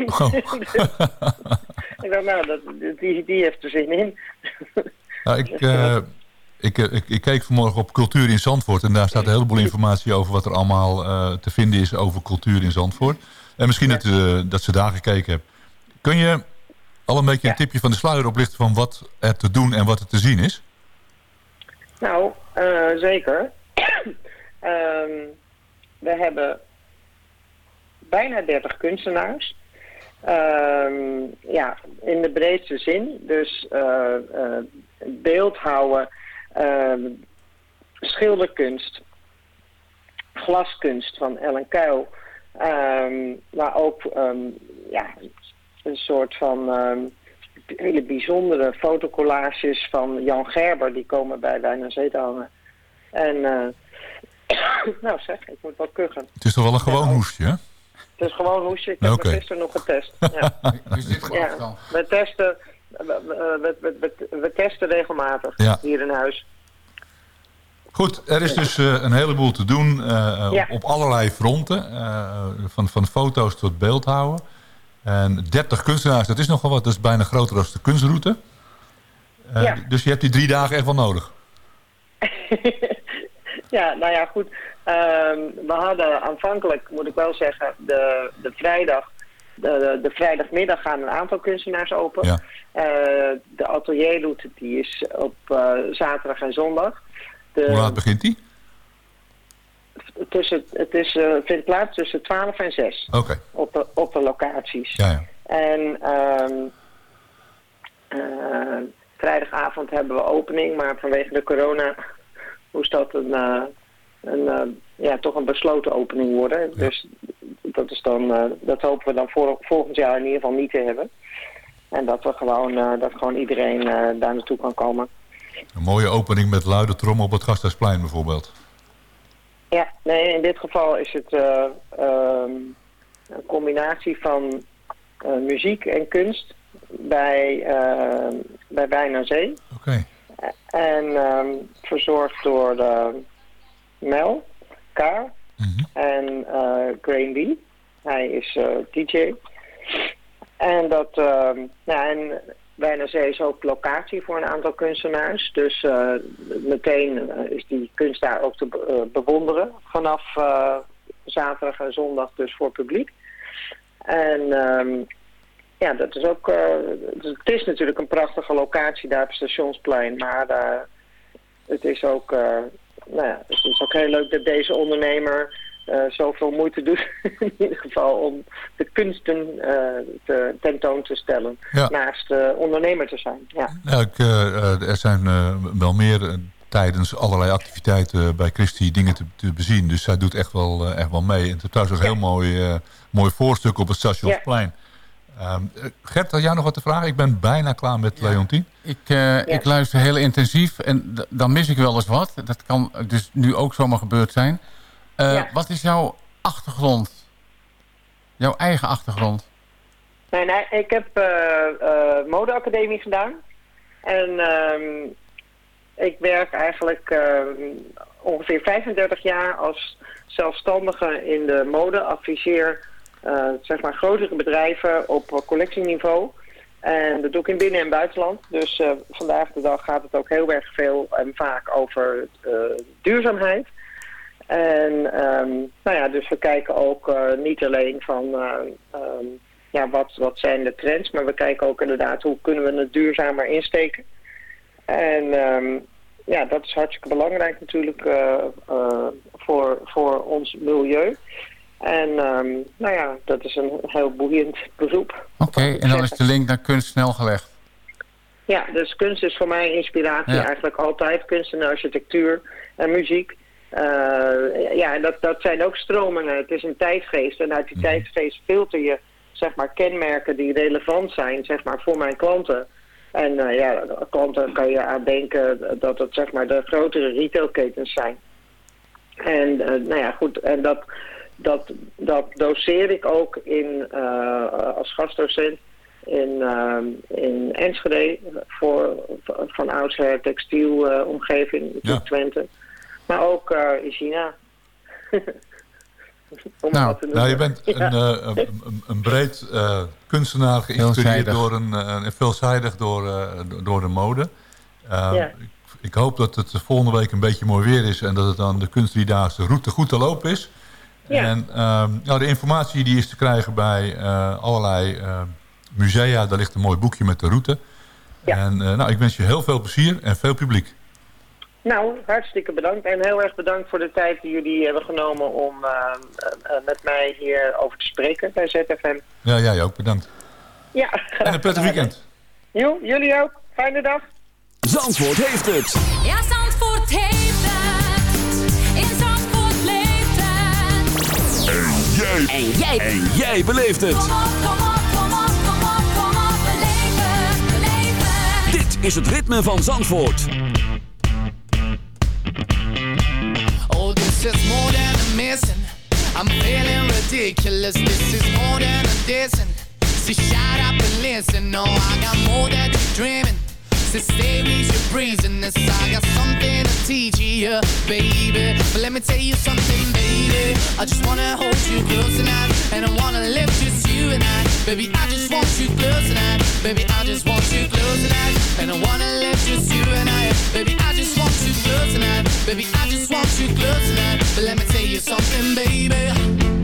[SPEAKER 4] Oh.
[SPEAKER 9] ik dacht, nou, dat, die, die heeft er zin in.
[SPEAKER 4] Nou, ik, ik, eh, ik, ik keek vanmorgen op Cultuur in Zandvoort. En daar staat een heleboel informatie over wat er allemaal eh, te vinden is over cultuur in Zandvoort. En misschien dat, eh, dat ze daar gekeken hebben. Kun je al een beetje een tipje van de sluier oplichten van wat er te doen en wat er te zien is?
[SPEAKER 9] Nou, zeker. Ehm, we hebben bijna 30 kunstenaars. Ehm, ja, in de breedste zin. Dus beeldhouwen, ehm, schilderkunst, glaskunst van Ellen Kuil. ehm, maar ook ehm, ja, een soort van ehm, hele bijzondere fotocollages van Jan Gerber. Die komen bij Wijn en Zee te hangen. En eh, nou zeg, ik moet wel kuchen.
[SPEAKER 4] Het is toch wel een gewoon hoestje, hè?
[SPEAKER 9] Het is gewoon hoesje. Ik heb
[SPEAKER 4] Oké.
[SPEAKER 9] me gisteren nog getest. Ja. ja. We testen, we, we, we, testen regelmatig
[SPEAKER 4] Ja.
[SPEAKER 9] hier in huis.
[SPEAKER 4] Goed, er is dus eh, een heleboel te doen eh,
[SPEAKER 9] Ja.
[SPEAKER 4] op, allerlei fronten. eh, van, van foto's tot beeldhouden. En 30 kunstenaars, dat is nogal wat. Dat is bijna groter dan de kunstroute. Eh,
[SPEAKER 9] Ja.
[SPEAKER 4] Dus je hebt die drie dagen echt wel nodig.
[SPEAKER 9] Ja, nou ja, goed. Ehm, we hadden aanvankelijk, moet ik wel zeggen, de, de vrijdag... De, de vrijdagmiddag gaan een aantal kunstenaars open.
[SPEAKER 4] Ja.
[SPEAKER 9] Eh, de atelierroute die is op eh, zaterdag en zondag. De,
[SPEAKER 4] Hoe laat begint die?
[SPEAKER 9] tussen, het is, eh, vindt plaats tussen 12 en 6
[SPEAKER 4] Oké.
[SPEAKER 9] op, de, op de locaties.
[SPEAKER 4] Ja, ja.
[SPEAKER 9] En ehm, eh, vrijdagavond hebben we opening, maar vanwege de corona moest dat een, een, ja, toch een besloten opening worden. Dus dat, is dan, eh, dat hopen we dan voor, volgend jaar in ieder geval niet te hebben. En dat, we gewoon, eh, dat gewoon iedereen eh, daar naartoe kan komen.
[SPEAKER 4] Een mooie opening met luide trom op het Gasthuisplein bijvoorbeeld.
[SPEAKER 9] Ja, nee, in dit geval is het eh, ehm, combinatie van muziek en kunst bij, eh, bij Bijna Zee.
[SPEAKER 4] Oké.
[SPEAKER 9] En ehm, verzorgd door eh, Mel, Kaar en eh Graham B. Hij is eh, DJ. En dat, ehm, nou, en Bijna Zee is ook locatie voor een aantal kunstenaars. Dus eh, meteen eh, is die kunst daar ook te be- eh, bewonderen. Vanaf eh, zaterdag en zondag dus voor publiek. En ehm, ja, dat is ook... eh, het is natuurlijk een prachtige locatie daar op Stationsplein. Maar eh, het is ook... nou ja, het is ook heel leuk dat deze ondernemer eh, zoveel moeite doet. in ieder geval om de kunsten eh, te, tentoon te stellen.
[SPEAKER 4] Ja.
[SPEAKER 9] Naast eh, ondernemer te zijn. Ja.
[SPEAKER 4] Ja, ik, er zijn wel meer tijdens allerlei activiteiten bij Christie dingen te, te bezien. Dus zij doet echt wel, echt wel mee. En het is trouwens ook een heel mooi, mooi voorstuk op het Stationsplein. Ehm, eh, Gert, had jij nog wat te vragen? Ik ben bijna klaar met Leontien.
[SPEAKER 5] Ik, eh, ik luister heel intensief en dan mis ik wel eens wat. Dat kan dus nu ook zomaar gebeurd zijn. Eh,
[SPEAKER 9] Ja.
[SPEAKER 5] Wat is jouw achtergrond? Jouw eigen achtergrond?
[SPEAKER 9] Nee, nee, ik heb eh, eh, modeacademie gedaan. En ehm, ik werk eigenlijk ehm, ongeveer 35 jaar als zelfstandige in de mode. Adviseer zeg maar grotere bedrijven op eh, collectieniveau. En dat doe ik in binnen- en buitenland. Dus eh, vandaag de dag gaat het ook heel erg veel en vaak over eh, duurzaamheid. En ehm, nou ja, dus we kijken ook eh, niet alleen van eh, ehm, ja, wat, wat zijn de trends, maar we kijken ook inderdaad hoe kunnen we het duurzamer insteken. En ehm, ja, dat is hartstikke belangrijk natuurlijk eh, eh, voor, voor ons milieu. En ehm, nou ja, dat is een heel boeiend beroep.
[SPEAKER 5] Oké, en dan is de link naar kunst snel gelegd.
[SPEAKER 9] Ja, dus kunst is voor mij inspiratie
[SPEAKER 5] Ja.
[SPEAKER 9] eigenlijk altijd. Kunst en architectuur en muziek. Eh, ja, en dat, dat zijn ook stromingen. Het is een tijdgeest. En uit die tijdgeest filter je zeg maar, kenmerken die relevant zijn zeg maar, voor mijn klanten. En eh, ja, klanten kan je aan denken dat het zeg maar, de grotere retailketens zijn. En eh, nou ja, goed, en dat, dat, dat doseer ik ook in, eh, als gastdocent in, ehm, in Enschede voor van oudsher textielomgeving,
[SPEAKER 4] Ja.
[SPEAKER 9] Twente. Maar ook eh, in China. Om
[SPEAKER 5] Nou,
[SPEAKER 4] Nou, je bent
[SPEAKER 9] Ja.
[SPEAKER 4] een, eh, een, een- een breed eh, kunstenaar geïnspireerd door een, eh, een veelzijdig door, eh, door de mode. Eh,
[SPEAKER 9] Ja.
[SPEAKER 4] ik, ik hoop dat het volgende week een beetje mooi weer is en dat het dan de kunstdriedaagse route goed te lopen is.
[SPEAKER 9] Ja.
[SPEAKER 4] En ehm, nou, de informatie die is te krijgen bij eh, allerlei eh, musea. Daar ligt een mooi boekje met de route.
[SPEAKER 9] Ja.
[SPEAKER 4] En eh, nou, ik wens je heel veel plezier en veel publiek.
[SPEAKER 9] Nou, hartstikke bedankt. En heel erg bedankt voor de tijd die jullie hebben genomen om met mij hier over te spreken bij ZFM.
[SPEAKER 4] Ja, jij ook. Bedankt.
[SPEAKER 9] Ja,
[SPEAKER 4] En een prettig weekend.
[SPEAKER 9] Jo, jullie ook. Fijne dag.
[SPEAKER 2] Zandvoort heeft het.
[SPEAKER 10] Ja, Zandvoort heeft het. In Zandvoort
[SPEAKER 2] jij.
[SPEAKER 10] En jij.
[SPEAKER 2] En jij beleeft het.
[SPEAKER 10] Kom op, kom op, kom op, kom op, kom op. Beleef het, beleef het.
[SPEAKER 2] Dit is het ritme van Zandvoort.
[SPEAKER 11] Oh, this is more than a missing. I'm feeling ridiculous. This is more than a dissing. So shut up and listen. No, I got more that you're dreaming. So stay with your breeziness. I got something to teach you, baby. But let me tell you something, baby. I just wanna hold you close tonight. And I wanna live just you and I. Baby, I just want you close tonight. Baby, I just want you close tonight. And I wanna live just you and I. Baby, I just want you close tonight. Baby, I just want you close tonight. But let me tell you something. Baby,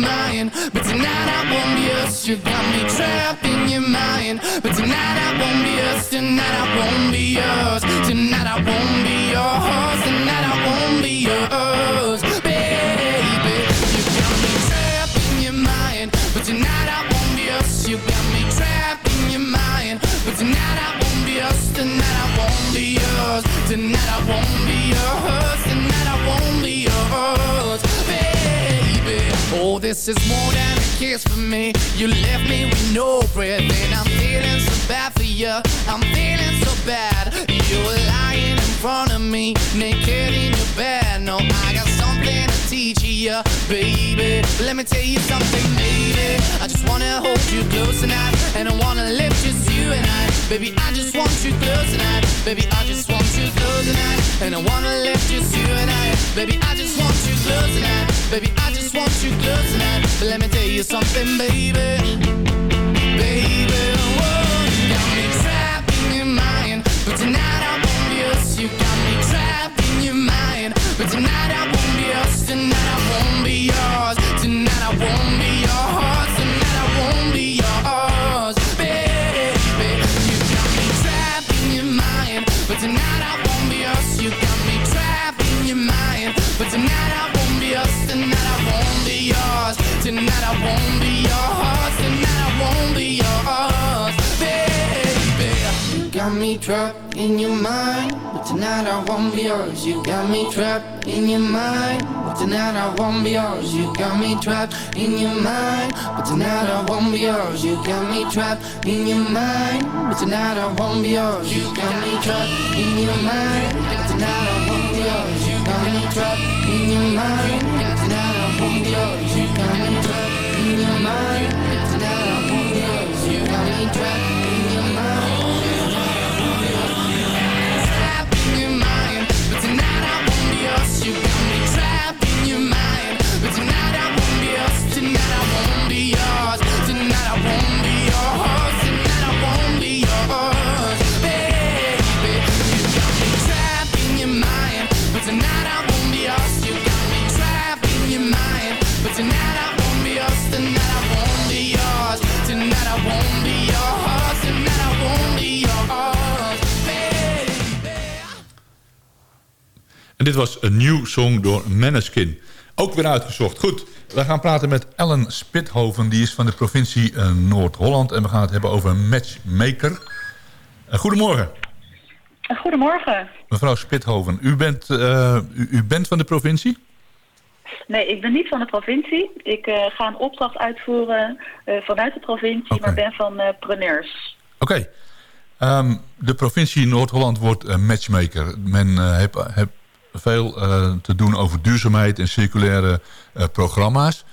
[SPEAKER 11] mind. But tonight I won't be yours. You got me trapped in your mind. But tonight I won't be yours. Tonight I won't be yours. Tonight I won't be yours. Tonight I won't be yours. Baby, you got me trapped in your mind. But tonight I won't be yours. You got me trapped in your mind. But tonight I won't be. Tonight I won't be yours. Tonight I won't this is more than a kiss for me. You left me with no breath, and I'm feeling so bad for you. I'm feeling so bad. You were lying in front of me, naked in your bed. No, I got to teach baby. Let me tell you something, baby. I just wanna hold you close tonight, and I wanna live just you and I. Baby, I just want you close tonight. Baby, I just want you close tonight, and I wanna live just you and I. Baby, I just want you close tonight. Baby, I just want you close tonight. But let me tell you something, baby. Baby, you got me trapped in your mind. But tonight I won't be. You got me trapped in your mind. But tonight trapped in your mind. But tonight I won't be yours. You got me trapped in your mind. But tonight I won't be yours. You got me trapped in your mind. But tonight I won't be yours. You got me trapped in your mind. But tonight I won't be yours. You got me trapped in your mind. But tonight I won't be yours. You got me trapped in your mind. But tonight I won't be yours. You got me trapped in your mind. But tonight I won't be yours. You got me trapped
[SPEAKER 4] En dit was een nieuw song door Maneskin. Ook weer uitgezocht. Goed, we gaan praten met Ellen Spithoven. Die is van de provincie eh, Noord-Holland. En we gaan het hebben over matchmaker. Eh, goedemorgen,
[SPEAKER 12] Goedemorgen.
[SPEAKER 4] mevrouw Spithoven. U bent, eh, u, u bent van de provincie?
[SPEAKER 12] Nee, ik ben niet van de provincie. Ik eh, ga een opdracht uitvoeren eh, vanuit de provincie, maar ben van eh preneurs.
[SPEAKER 4] Oké. Ehm, de provincie Noord-Holland wordt matchmaker. Men eh, heeft, heeft veel eh, te doen over duurzaamheid en circulaire eh, programma's.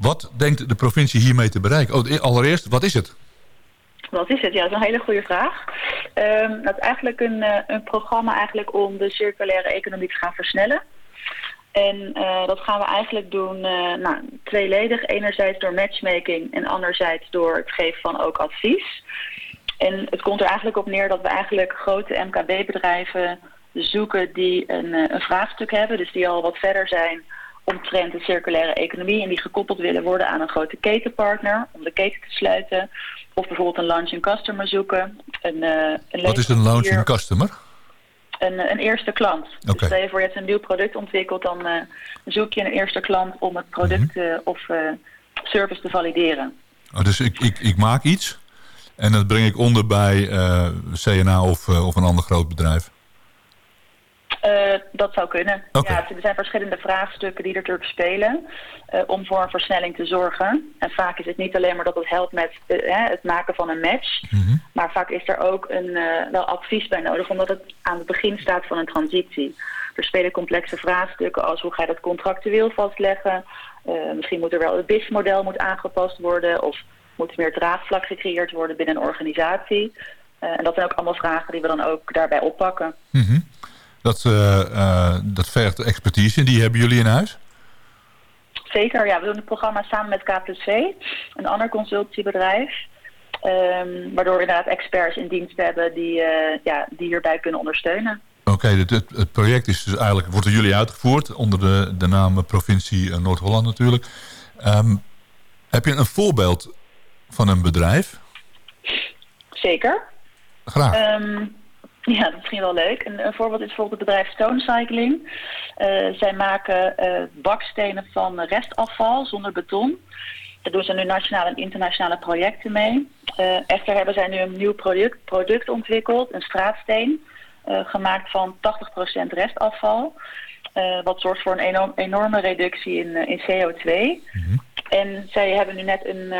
[SPEAKER 4] Wat denkt de provincie hiermee te bereiken? Oh, e- allereerst, wat is het?
[SPEAKER 12] Wat is het? Ja, dat is een hele goede vraag. Ehm dat is eigenlijk een, eh, een programma eigenlijk om de circulaire economie te gaan versnellen. En dat gaan we eigenlijk doen nou, tweeledig. Enerzijds door matchmaking en anderzijds door het geven van ook advies. En het komt er eigenlijk op neer dat we eigenlijk grote MKB-bedrijven zoeken die een, eh, een vraagstuk hebben. Dus die al wat verder zijn omtrent de circulaire economie. En die gekoppeld willen worden aan een grote ketenpartner om de keten te sluiten. Of bijvoorbeeld een launching customer zoeken. Een, eh, een
[SPEAKER 4] Wat is een launching customer?
[SPEAKER 12] een, een eerste klant.
[SPEAKER 4] Oké.
[SPEAKER 12] Dus stel je voor je hebt een nieuw product ontwikkeld, dan eh, zoek je een eerste klant om het product
[SPEAKER 4] Mhm.
[SPEAKER 12] eh, of eh, service te valideren.
[SPEAKER 4] Oh, dus ik, ik, ik maak iets en dat breng ik onder bij eh, CNA of, eh, of een ander groot bedrijf.
[SPEAKER 12] Eh, dat zou kunnen. Ja, er zijn verschillende vraagstukken die er natuurlijk spelen eh, om voor een versnelling te zorgen. En vaak is het niet alleen maar dat het helpt met eh, hè, het maken van een match. Maar vaak is er ook een, wel advies bij nodig, omdat het aan het begin staat van een transitie. Er spelen complexe vraagstukken als hoe ga je dat contractueel vastleggen. Misschien moet er wel het BIS-model moet aangepast worden of moet er meer draagvlak gecreëerd worden binnen een organisatie. En dat zijn ook allemaal vragen die we dan ook daarbij oppakken.
[SPEAKER 4] Mhm. Dat, eh, eh, dat vergt expertise en die hebben jullie in huis?
[SPEAKER 12] Zeker, ja. We doen het programma samen met KPC, een ander consultiebedrijf. Ehm, waardoor we inderdaad experts in dienst hebben die, eh, ja, die hierbij kunnen ondersteunen.
[SPEAKER 4] Oké, het, het, het project is dus eigenlijk, wordt door jullie uitgevoerd onder de, de naam provincie Noord-Holland natuurlijk. Ehm, heb je een voorbeeld van een bedrijf?
[SPEAKER 12] Zeker.
[SPEAKER 4] Graag.
[SPEAKER 12] Ehm, ja, dat is misschien wel leuk. Een, een voorbeeld is bijvoorbeeld het bedrijf Stone Cycling. Eh, zij maken eh, bakstenen van restafval zonder beton. Daar doen ze nu nationale en internationale projecten mee. Eh, echter hebben zij nu een nieuw product, product ontwikkeld, een straatsteen, gemaakt van 80% restafval. Wat zorgt voor een enorm- enorme reductie in, in CO2. En zij hebben nu net een,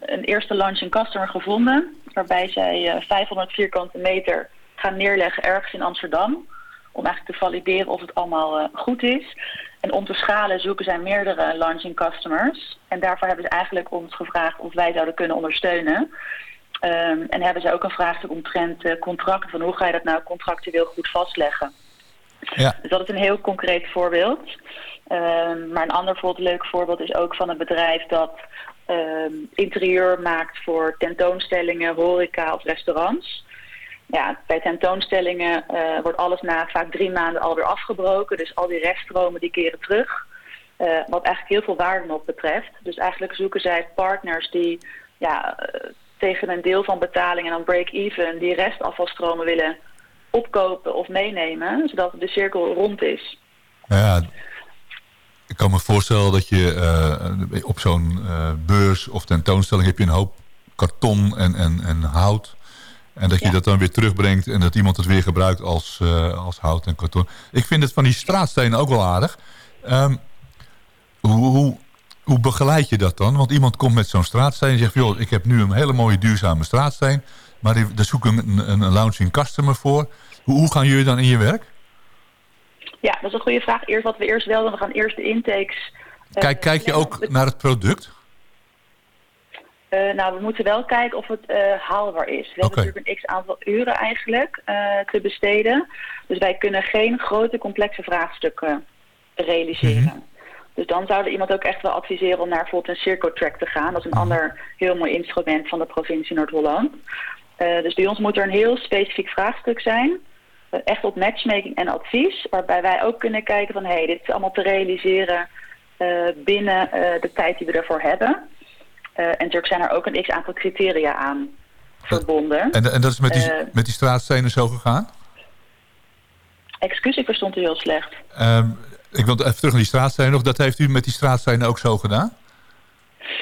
[SPEAKER 12] een eerste launching customer gevonden. Waarbij zij eh, 500 vierkante meter gaan neerleggen ergens in Amsterdam. Om eigenlijk te valideren of het allemaal eh, goed is. En om te schalen zoeken zij meerdere launching customers. En daarvoor hebben ze eigenlijk ons gevraagd of wij zouden kunnen ondersteunen. Ehm, en hebben ze ook een vraagstuk omtrent eh, contracten. Van hoe ga je dat nou contractueel goed vastleggen?
[SPEAKER 4] Ja.
[SPEAKER 12] Dus dat is een heel concreet voorbeeld. Ehm, maar een ander bijvoorbeeld leuk voorbeeld is ook van een bedrijf dat ehm, interieur maakt voor tentoonstellingen, horeca of restaurants. Ja, bij tentoonstellingen eh, wordt alles na vaak drie maanden alweer afgebroken. Dus al die reststromen die keren terug. Eh, wat eigenlijk heel veel waarde nog betreft. Dus eigenlijk zoeken zij partners die ja, eh, tegen een deel van betaling en dan break-even die restafvalstromen willen opkopen of meenemen. Zodat de cirkel rond is.
[SPEAKER 4] Nou ja, ik kan me voorstellen dat je op zo'n beurs of tentoonstelling heb je een hoop karton en, en, en hout. En dat je dat dan weer terugbrengt en dat iemand het weer gebruikt als, eh, als hout en karton. Ik vind het van die straatstenen ook wel aardig. Ehm, hoe, hoe, hoe begeleid je dat dan? Want iemand komt met zo'n straatsteen en zegt... joh, ik heb nu een hele mooie duurzame straatsteen... maar daar zoek ik een, een, launching customer voor. Hoe, hoe gaan jullie dan in je werk?
[SPEAKER 12] Ja, dat is een goede vraag. Eerst wat we eerst wel doen, we gaan eerst de intakes. eh,
[SPEAKER 4] Kijk, kijk je ook naar het product?
[SPEAKER 12] Eh, nou, we moeten wel kijken of het eh, haalbaar is. We hebben natuurlijk een x aantal uren eigenlijk eh, te besteden. Dus wij kunnen geen grote complexe vraagstukken realiseren. Dus dan zou er iemand ook echt wel adviseren om naar bijvoorbeeld een Circo-track te gaan. Dat is een ander heel mooi instrument van de provincie Noord-Holland. Dus bij ons moet er een heel specifiek vraagstuk zijn. echt op matchmaking en advies. Waarbij wij ook kunnen kijken van... hé, hey, dit is allemaal te realiseren binnen de tijd die we ervoor hebben. Eh, en natuurlijk zijn er ook een x-aantal criteria aan verbonden.
[SPEAKER 4] En, en dat is met die,
[SPEAKER 12] Eh,
[SPEAKER 4] met die straatstenen zo gegaan?
[SPEAKER 12] excuus, ik verstond u heel slecht.
[SPEAKER 4] Ehm, ik wil even terug naar die straatstenen nog. Dat heeft u met die straatstenen ook zo gedaan?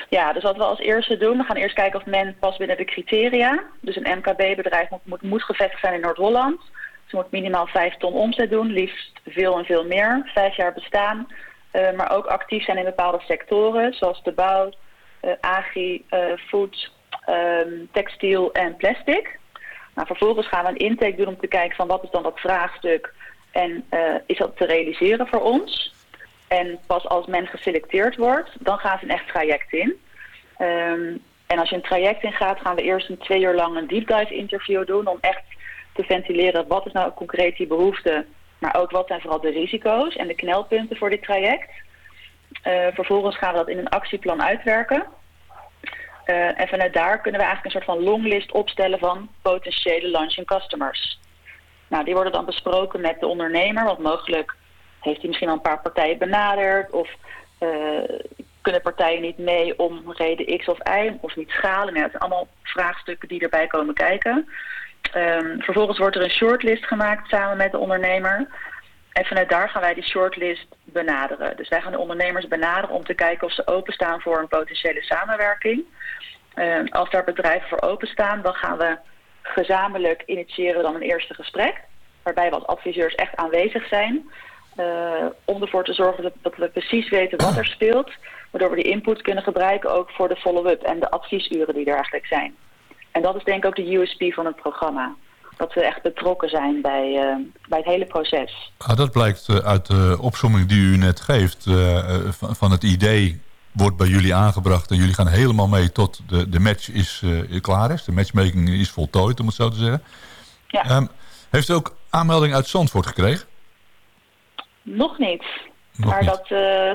[SPEAKER 12] Ja, dus wat we als eerste doen, we gaan eerst kijken of men past binnen de criteria. Dus een MKB-bedrijf moet, moet, moet gevestigd zijn in Noord-Holland. Ze moet minimaal 5 ton omzet doen, liefst veel en veel meer. Vijf jaar bestaan, eh, maar ook actief zijn in bepaalde sectoren, zoals de bouw, agri, eh, food, ehm, textiel en plastic. Vervolgens gaan we een intake doen om te kijken van wat is dan dat vraagstuk en eh, is dat te realiseren voor ons. En pas als men geselecteerd wordt, dan gaan ze een echt traject in. Ehm, en als je een traject ingaat, gaan we eerst een twee uur lang een deep dive interview doen om echt te ventileren wat is nou concreet die behoefte, maar ook wat zijn vooral de risico's en de knelpunten voor dit traject. Eh, vervolgens gaan we dat in een actieplan uitwerken. Eh, en vanuit daar kunnen we eigenlijk een soort van longlist opstellen van potentiële launching customers. Nou, die worden dan besproken met de ondernemer, want mogelijk heeft hij misschien al een paar partijen benaderd of eh, kunnen partijen niet mee om reden X of Y of niet schalen. Nou, het zijn allemaal vraagstukken die erbij komen kijken. Ehm, vervolgens wordt er een shortlist gemaakt samen met de ondernemer. En vanuit daar gaan wij die shortlist benaderen. Dus wij gaan de ondernemers benaderen om te kijken of ze openstaan voor een potentiële samenwerking. Ehm, als daar bedrijven voor openstaan, dan gaan we gezamenlijk initiëren dan een eerste gesprek. Waarbij we als adviseurs echt aanwezig zijn. eh, om ervoor te zorgen dat, dat we precies weten wat er speelt. Waardoor we die input kunnen gebruiken ook voor de follow-up en de adviesuren die er eigenlijk zijn. En dat is denk ik ook de USP van het programma. Dat we echt betrokken zijn bij, eh, bij het hele proces.
[SPEAKER 4] Ah, dat blijkt eh, uit de opsomming die u net geeft. eh, van, van het idee wordt bij jullie aangebracht... en jullie gaan helemaal mee tot de, de match is, klaar is. De matchmaking is voltooid, om het zo te zeggen.
[SPEAKER 12] Ja.
[SPEAKER 4] Ehm, heeft u ook aanmelding uit Zandvoort gekregen?
[SPEAKER 12] Nog niet.
[SPEAKER 4] Nog
[SPEAKER 12] maar
[SPEAKER 4] niet.
[SPEAKER 12] dat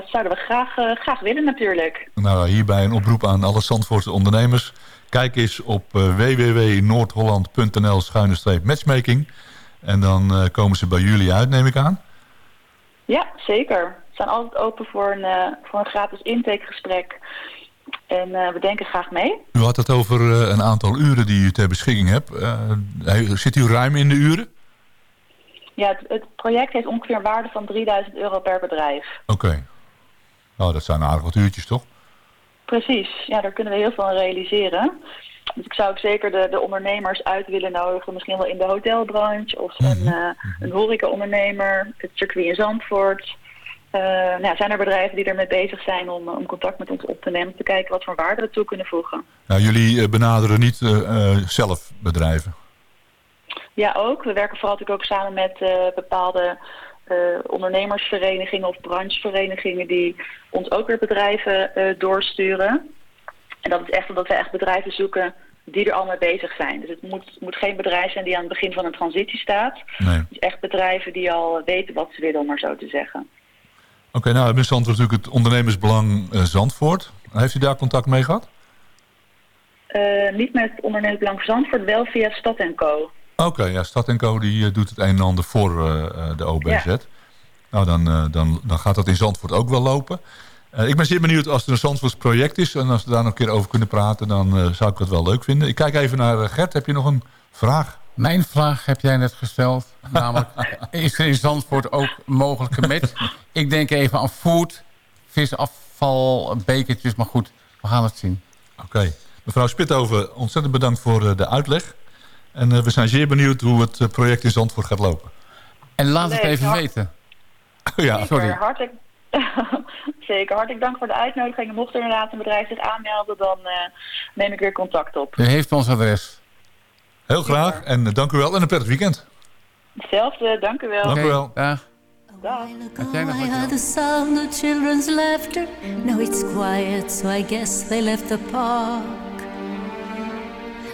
[SPEAKER 12] zouden we graag, graag willen natuurlijk.
[SPEAKER 4] Nou, hierbij een oproep aan alle Zandvoortse ondernemers. Kijk eens op uh, www.noordholland.nl schuine matchmaking. En dan uh, komen ze bij jullie uit, neem ik aan.
[SPEAKER 12] Ja, zeker. We zijn altijd open voor een, uh, voor een gratis intakegesprek. En uh, we denken graag mee.
[SPEAKER 4] U had het over uh, een aantal uren die u ter beschikking hebt. zit u ruim in de uren?
[SPEAKER 12] Ja, het, het, project heeft ongeveer een waarde van 3000 euro per bedrijf.
[SPEAKER 4] Oké. Okay. Nou, dat zijn aardig wat uurtjes, toch?
[SPEAKER 12] Precies. Ja, daar kunnen we heel veel aan realiseren. Dus ik zou ook zeker de, de ondernemers uit willen nodigen. Misschien wel in de hotelbranche of een, uh, een horeca-ondernemer. Het circuit in Zandvoort. Uh, nou, zijn er bedrijven die ermee bezig zijn om, om contact met ons op te nemen. Om te kijken wat voor waarde we toe kunnen voegen.
[SPEAKER 4] Nou, jullie benaderen niet uh, zelf bedrijven?
[SPEAKER 12] Ja, ook. We werken vooral natuurlijk ook samen met bepaalde eh, ondernemersverenigingen of brancheverenigingen die ons ook weer bedrijven eh, doorsturen. En dat is echt omdat we echt bedrijven zoeken die er al mee bezig zijn. Dus het moet, moet geen bedrijf zijn die aan het begin van een transitie staat.
[SPEAKER 4] Nee.
[SPEAKER 12] Dus echt bedrijven die al weten wat ze willen, om maar zo te zeggen.
[SPEAKER 4] Oké, nou, in Zandvoort natuurlijk het ondernemersbelang eh, Zandvoort. Heeft u daar contact mee gehad?
[SPEAKER 12] Eh, niet met ondernemersbelang voor Zandvoort, wel via Stad en Co.
[SPEAKER 4] Oké, ja, Stad Co die eh, doet het een en ander voor eh, eh, de OBZ.
[SPEAKER 12] Ja.
[SPEAKER 4] Nou, dan, eh, dan, dan gaat dat in Zandvoort ook wel lopen. Eh, ik ben zeer benieuwd als er een Zandvoorts project is... en als we daar nog een keer over kunnen praten... dan eh, zou ik dat wel leuk vinden. Ik kijk even naar Gert. Heb je nog een vraag?
[SPEAKER 5] Mijn vraag heb jij net gesteld. Namelijk, is er in Zandvoort ook mogelijke met? Ik denk even aan food, visafval, bekertjes. Maar goed, we gaan het zien.
[SPEAKER 4] Oké. Mevrouw Spithoven, ontzettend bedankt voor de uitleg. En eh, we zijn zeer benieuwd hoe het eh, project in Zandvoort gaat lopen.
[SPEAKER 5] En laat het even weten.
[SPEAKER 4] ja,
[SPEAKER 12] Zeker,
[SPEAKER 4] sorry.
[SPEAKER 12] hartelijk, Zeker, hartelijk dank voor de uitnodiging. Mocht er inderdaad een bedrijf zich aanmelden, dan eh, neem ik weer contact op.
[SPEAKER 5] U heeft ons adres.
[SPEAKER 4] Heel graag en dank u wel en een prettig weekend.
[SPEAKER 12] Hetzelfde, dank u wel.
[SPEAKER 4] Dank u wel.
[SPEAKER 5] Dag.
[SPEAKER 12] Dag.
[SPEAKER 13] I heard the sound of children's laughter. Now it's quiet, so I guess they left the park.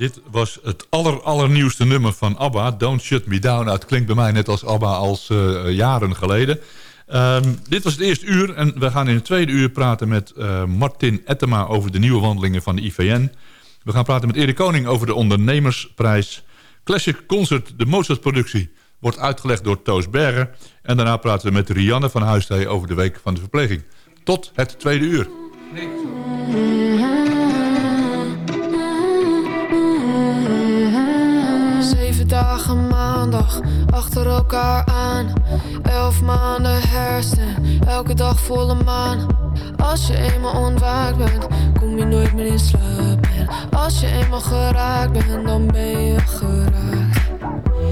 [SPEAKER 4] Dit was het aller, allernieuwste nummer van ABBA, Don't Shut Me Down. Nou, het klinkt bij mij net als ABBA als eh, jaren geleden. Ehm, dit was het eerste uur en we gaan in het tweede uur praten met eh, Martin Ettema over de nieuwe wandelingen van de IVN. We gaan praten met Erik Koning over de ondernemersprijs. Classic Concert, de Mozart-productie, wordt uitgelegd door Toos Berger. En daarna praten we met Rianne van Huistee over de Week van de Verpleging. Tot het tweede uur.
[SPEAKER 14] Zeven dagen maandag achter elkaar aan. Elf maanden herfst en elke dag volle maan. Als je eenmaal ontwaakt bent, kom je nooit meer in slaap. En als je eenmaal geraakt bent, dan ben je geraakt.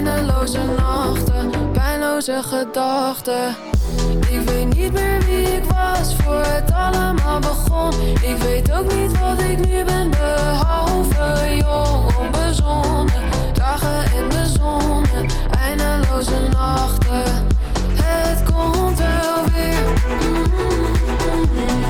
[SPEAKER 14] Eindeloze nachten, pijnloze gedachten. Ik weet niet meer wie ik was voor het allemaal begon. Ik weet ook niet wat ik nu ben, behalve jong, onbezonnen. Dagen in de zon eindeloze nachten. Het komt wel weer. Droomde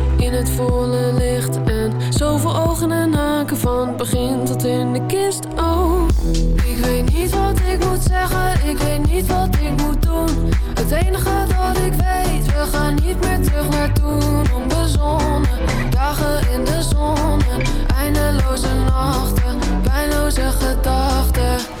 [SPEAKER 14] in het volle licht. En zoveel ogen en haken van het begin tot in de kist. Oh, ik weet niet wat ik moet zeggen, ik weet niet wat ik moet doen. Het enige dat ik weet, we gaan niet meer terug naar toen. Onbezonnen, dagen in de zon eindeloze nachten, pijnloze gedachten.